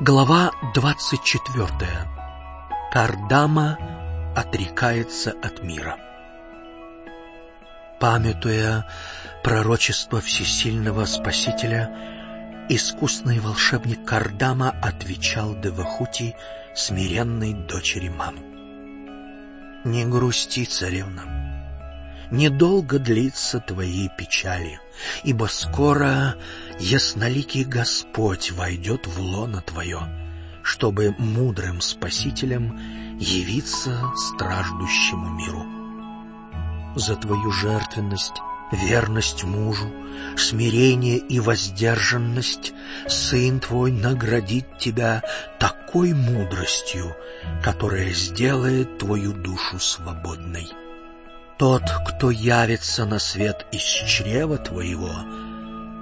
Глава 24. Кардама отрекается от мира. Памятуя пророчество всесильного Спасителя, искусный волшебник Кардама отвечал Девахути, смиренной дочери мам. «Не грусти, царевна, недолго длится твои печали, ибо скоро ясноликий Господь войдет в лоно твое, чтобы мудрым спасителем явиться страждущему миру. За твою жертвенность, верность мужу, смирение и воздержанность Сын твой наградит тебя такой мудростью, которая сделает твою душу свободной. Тот, кто явится на свет из чрева твоего,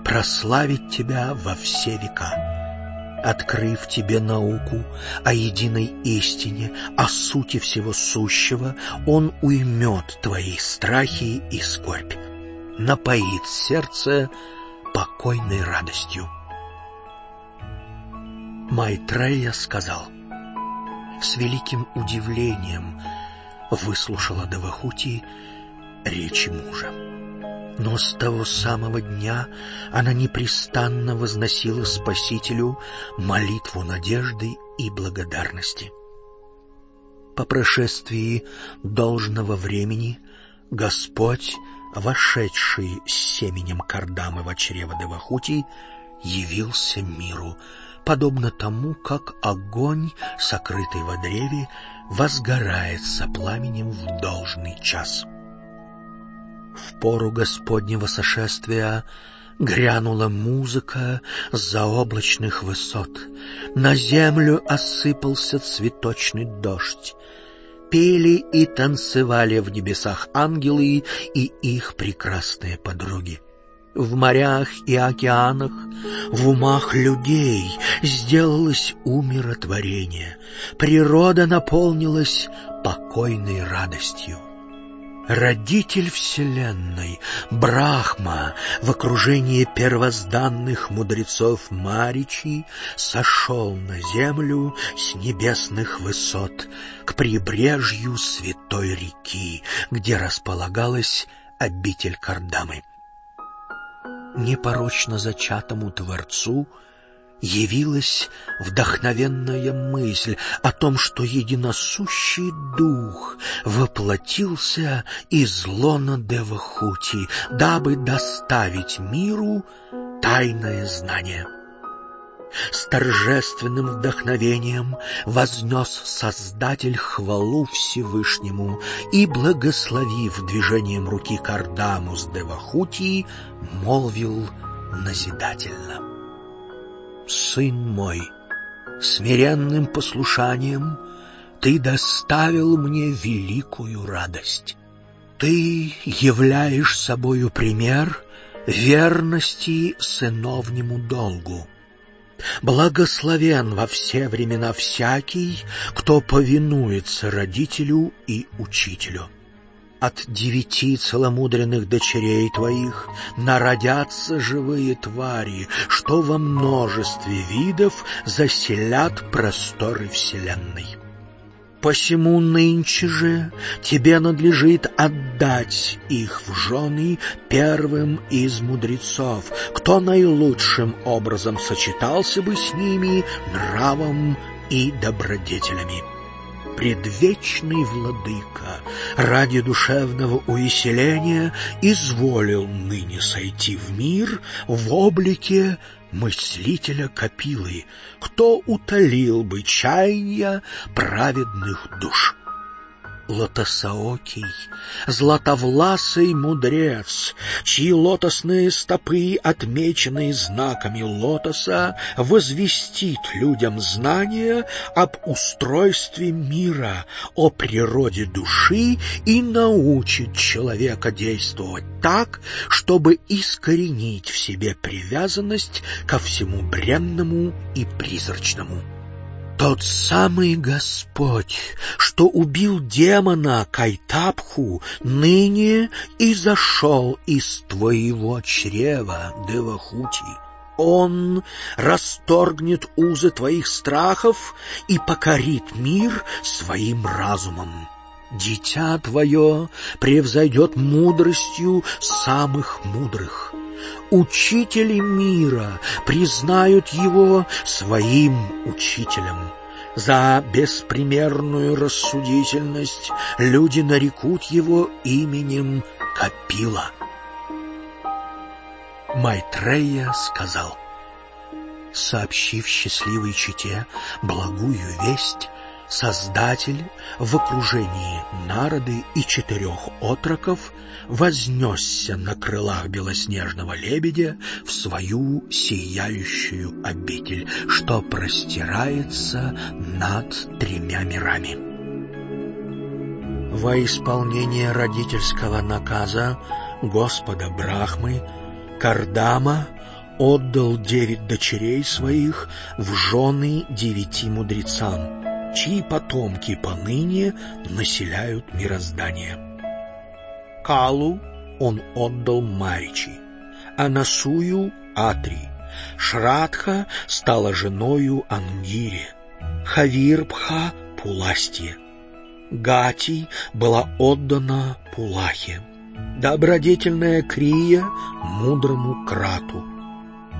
прославит тебя во все века, открыв тебе науку о единой истине, о сути всего сущего, он уймет твои страхи и скорбь, напоит сердце покойной радостью. Майтрея сказал, с великим удивлением выслушала Давахути речи мужа. Но с того самого дня она непрестанно возносила Спасителю молитву надежды и благодарности. По прошествии должного времени Господь, вошедший с семенем Кардамы в чрево Девахути, явился миру, подобно тому, как огонь, сокрытый во древе, возгорается пламенем в должный час. В пору Господнего сошествия грянула музыка с заоблачных высот. На землю осыпался цветочный дождь. Пели и танцевали в небесах ангелы и их прекрасные подруги. В морях и океанах, в умах людей сделалось умиротворение. Природа наполнилась покойной радостью. Родитель Вселенной, Брахма, в окружении первозданных мудрецов Маричи, сошел на землю с небесных высот к прибрежью святой реки, где располагалась обитель Кардамы. Непорочно зачатому Творцу — явилась вдохновенная мысль о том, что единосущий дух воплотился из лона Девахути, дабы доставить миру тайное знание. С торжественным вдохновением вознес Создатель хвалу Всевышнему и, благословив движением руки Кардаму с Девахути, молвил назидательно — сын мой, смиренным послушанием ты доставил мне великую радость. Ты являешь собою пример верности сыновнему долгу. Благословен во все времена всякий, кто повинуется родителю и учителю от девяти целомудренных дочерей твоих народятся живые твари, что во множестве видов заселят просторы вселенной. Посему нынче же тебе надлежит отдать их в жены первым из мудрецов, кто наилучшим образом сочетался бы с ними нравом и добродетелями. Предвечный владыка ради душевного увеселения изволил ныне сойти в мир в облике мыслителя Капилы, кто утолил бы чаяния праведных душ. Лотосоокий, златовласый мудрец, чьи лотосные стопы, отмеченные знаками лотоса, возвестит людям знания об устройстве мира, о природе души и научит человека действовать так, чтобы искоренить в себе привязанность ко всему бренному и призрачному. Тот самый Господь, что убил демона Кайтапху, ныне и зашел из твоего чрева, Девахути. Он расторгнет узы твоих страхов и покорит мир своим разумом. Дитя твое превзойдет мудростью самых мудрых. Учители мира признают его своим учителем. За беспримерную рассудительность люди нарекут его именем Капила. Майтрея сказал, сообщив счастливой чете благую весть, Создатель в окружении народы и четырех отроков вознесся на крылах белоснежного лебедя в свою сияющую обитель, что простирается над тремя мирами. Во исполнение родительского наказа Господа Брахмы Кардама отдал девять дочерей своих в жены девяти мудрецам, чьи потомки поныне населяют мироздание. Калу он отдал Маричи, а Насую — Атри. Шрадха стала женою Ангире, Хавирбха — Пуластье. Гати была отдана Пулахе, добродетельная Крия — мудрому Крату.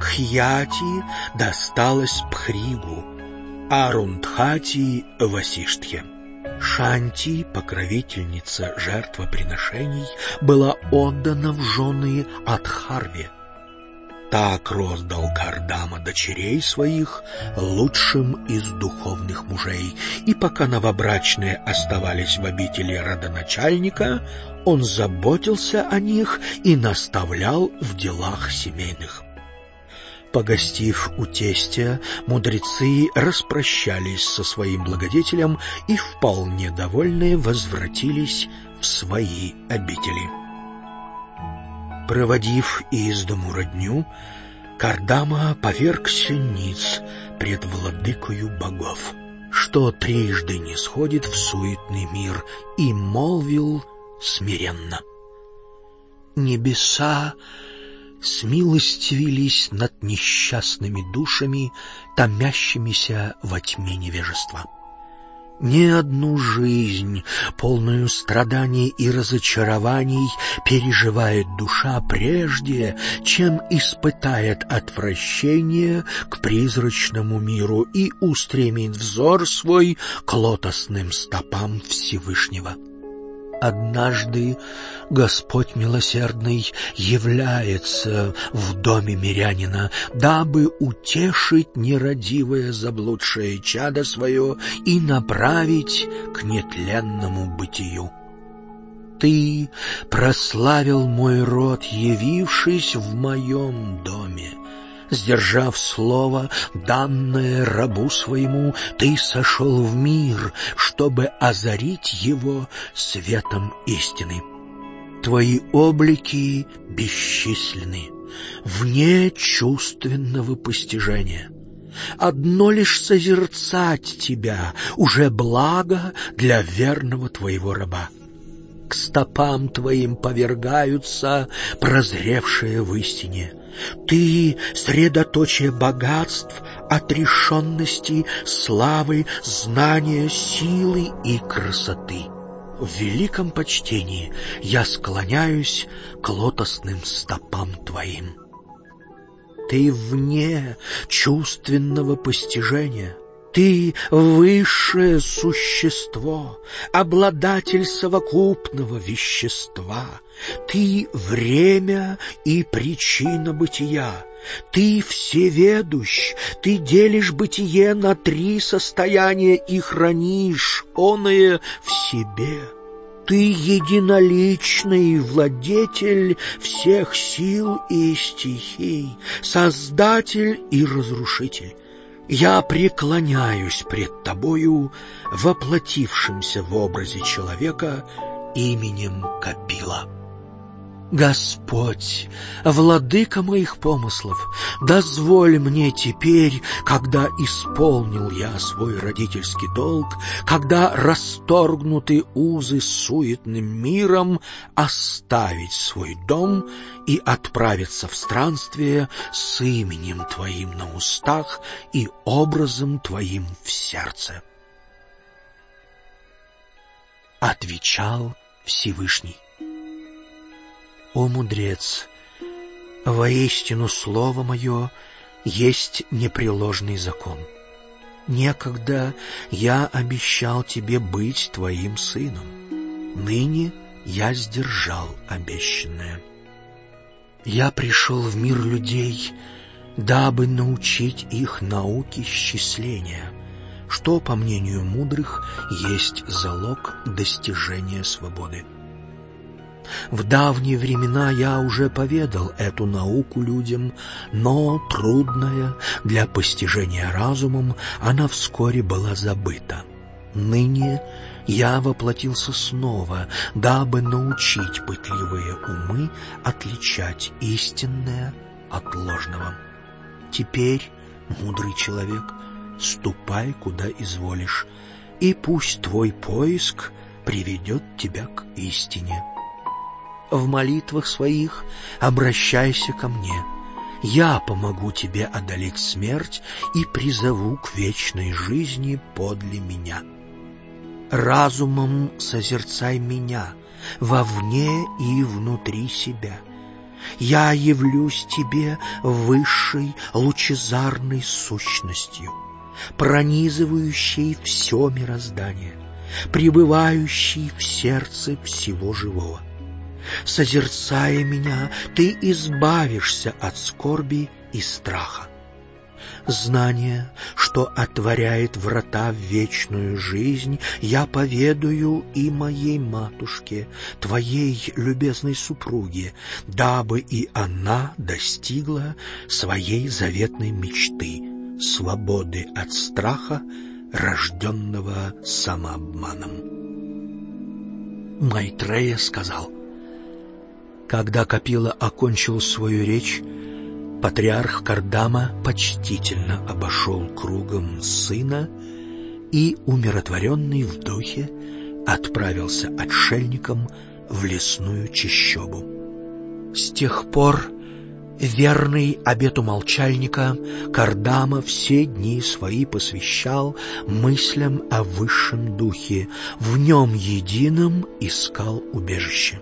Кхьяти досталась Пхригу, Арундхати Васиштхе. Шанти, покровительница жертвоприношений, была отдана в жены Адхарве. Так роздал Кардама дочерей своих лучшим из духовных мужей, и пока новобрачные оставались в обители родоначальника, он заботился о них и наставлял в делах семейных. Погостив у тестя, мудрецы распрощались со своим благодетелем и, вполне довольные, возвратились в свои обители. Проводив из дому родню, Кардама повергся ниц пред владыкою богов, что трижды не сходит в суетный мир, и молвил смиренно. Небеса смилостивились над несчастными душами, томящимися во тьме невежества. Ни одну жизнь, полную страданий и разочарований, переживает душа прежде, чем испытает отвращение к призрачному миру и устремит взор свой к лотосным стопам Всевышнего. Однажды Господь милосердный является в доме мирянина, дабы утешить нерадивое заблудшее чадо свое и направить к нетленному бытию. Ты прославил мой род, явившись в моем доме. Сдержав слово, данное рабу своему, ты сошел в мир, чтобы озарить его светом истины. Твои облики бесчисленны, вне чувственного постижения. Одно лишь созерцать тебя уже благо для верного твоего раба к стопам твоим повергаются прозревшие в истине. Ты — средоточие богатств, отрешенности, славы, знания, силы и красоты. В великом почтении я склоняюсь к лотосным стопам твоим. Ты вне чувственного постижения — ты — высшее существо, обладатель совокупного вещества. Ты — время и причина бытия. Ты всеведущ, ты делишь бытие на три состояния и хранишь оное в себе. Ты единоличный владетель всех сил и стихий, создатель и разрушитель. Я преклоняюсь пред Тобою, воплотившимся в образе человека именем Капила. Господь, владыка моих помыслов, дозволь мне теперь, когда исполнил я свой родительский долг, когда расторгнуты узы суетным миром, оставить свой дом и отправиться в странствие с именем Твоим на устах и образом Твоим в сердце. Отвечал Всевышний. О мудрец, воистину слово мое есть непреложный закон. Некогда я обещал тебе быть твоим сыном. Ныне я сдержал обещанное. Я пришел в мир людей, дабы научить их науке счисления, что, по мнению мудрых, есть залог достижения свободы. В давние времена я уже поведал эту науку людям, но трудная для постижения разумом, она вскоре была забыта. Ныне я воплотился снова, дабы научить пытливые умы отличать истинное от ложного. Теперь, мудрый человек, ступай, куда изволишь, и пусть твой поиск приведет тебя к истине в молитвах своих обращайся ко мне. Я помогу тебе одолеть смерть и призову к вечной жизни подле меня. Разумом созерцай меня вовне и внутри себя. Я явлюсь тебе высшей лучезарной сущностью, пронизывающей все мироздание, пребывающей в сердце всего живого. Созерцая меня, ты избавишься от скорби и страха. Знание, что отворяет врата в вечную жизнь, я поведаю и моей матушке, твоей любезной супруге, дабы и она достигла своей заветной мечты — свободы от страха, рожденного самообманом. Майтрея сказал, когда Капила окончил свою речь, патриарх Кардама почтительно обошел кругом сына и, умиротворенный в духе, отправился отшельником в лесную чащобу. С тех пор верный обету молчальника Кардама все дни свои посвящал мыслям о высшем духе, в нем едином искал убежище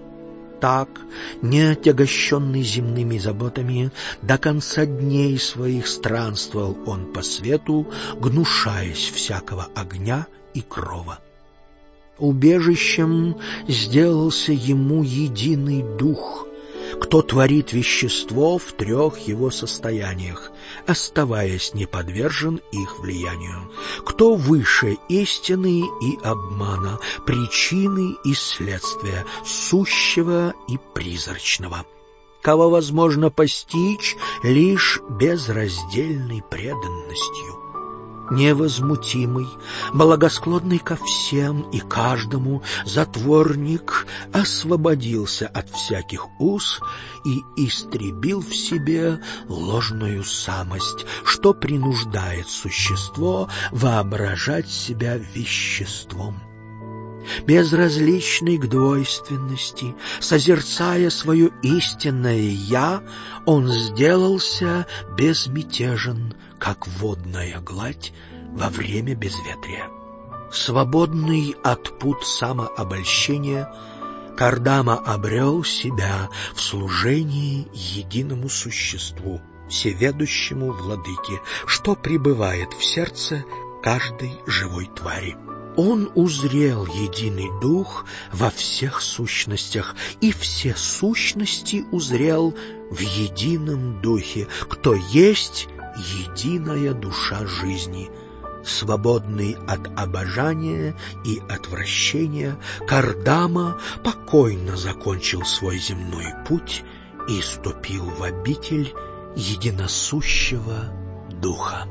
так, не отягощенный земными заботами, до конца дней своих странствовал он по свету, гнушаясь всякого огня и крова. Убежищем сделался ему единый дух, кто творит вещество в трех его состояниях, оставаясь неподвержен их влиянию, кто выше истины и обмана, причины и следствия, сущего и призрачного, кого возможно постичь лишь безраздельной преданностью невозмутимый, благосклонный ко всем и каждому, затворник освободился от всяких уз и истребил в себе ложную самость, что принуждает существо воображать себя веществом безразличный к двойственности, созерцая свое истинное «я», он сделался безмятежен, как водная гладь во время безветрия. Свободный от пут самообольщения, Кардама обрел себя в служении единому существу, всеведущему владыке, что пребывает в сердце каждой живой твари. Он узрел единый дух во всех сущностях, и все сущности узрел в едином духе, кто есть единая душа жизни. Свободный от обожания и отвращения, Кардама покойно закончил свой земной путь и ступил в обитель единосущего духа.